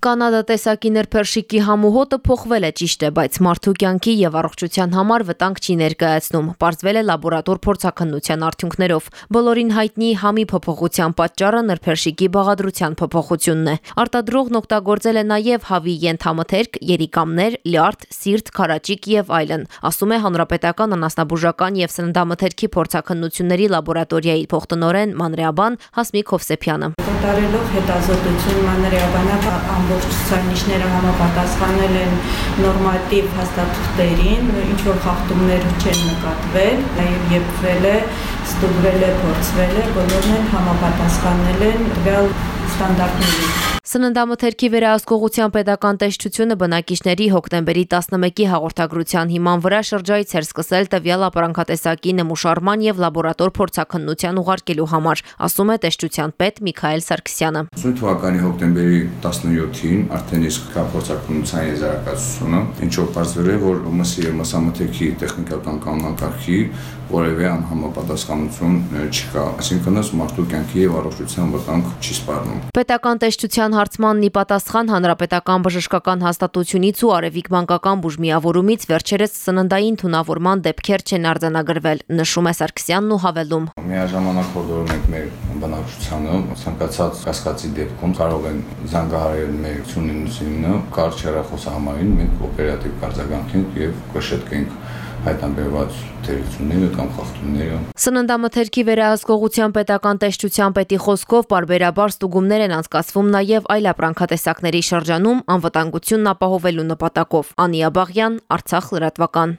Կանադա տեսակի նրբերշիկի համուհոտը փոխվել է ճիշտ է, բայց մարդու կյանքի եւ առողջության համար վտանգ չի ներկայացնում։ Պարզվել է լաբորատոր փորձակնության արդյունքներով։ Բոլորին հայտնի համի փոփոխության պատճառը նրբերշիկի բաղադրության փոփոխությունն է։ Արտադրողն օգտագործել է նաեւ հավի ենթամթերք, երիկամներ, լյարդ, սիրտ, քարաճիկ եւ այլն, ասում է Հանրապետական անասնաբուժական եւ սննդամթերքի փորձակնությունների լաբորատորիայի փոխտնօրեն մանրեաբան Հասմիկ Հովսեփյանը։ Կատարելով հետազոտություն մանրեաբանական ամբողջ ցուցանիշները համապատասխանել են նորմատիվ հաստատություններին, ինչ որ խախտումներ չեն նկատվել, նաև եփվել է, ստուգվել է, փորձվել է, բոլորն են համապատասխանել են տվյալ ստանդարտներին։ Սննդամթերքի վերահսկողության պետական տեսչությունը բնակիչների հոկտեմբերի 11-ի հաղորդագրության հիման վրա շրջայց էր սկսել տվյալ ապրանքատեսակի նմուշարման եւ լաբորատոր փորձակնության ուղարկելու համար, ասում է տեսչության պետ Միքայել Սարգսյանը։ Սույն թվականի հոկտեմբերի 17-ին արդեն իսկ կա փորձակնության եզրակացությունը, ինչով բարձր է, որ մսի եւ մսամթերքի տեխնիկական կանոնակարգի որևէ անհամապատասխանություն չկա, այսինքն մարդու կյանքի եւ առողջության վտանգ չի սպառնում։ Պետական տեսչության հարցմանն ի պատասխան հանրապետական բժշկական հաստատությունից ու Արևիկ մանկական բուժմիավորումից վերջերս սննդային թունավորման դեպքեր չեն արձանագրվել, նշում է Սարգսյանն ու հավելում։ Միաժամանակ հորդորում ենք մեր բնակչությանը ցանկացած կասկածի դեպքում կարող են զանգահարել մեր 09-ը, կարճ հեռախոսահամարին մենք օպերատիվ կարձագանքենք եւ կշտկենք հայտնաբերված թերությունները կամ խախտումները։ Սննդամթերքի վերահսկողության պետական տեսչության պետի խոսքով բարբերաբար ստուգումներ են անցկացվում նաև այլ ապրանքատեսակների շրջանում անվտանգությունն ապահովելու նպատակով։ Անիա Բաղյան, Արցախ լրատվական։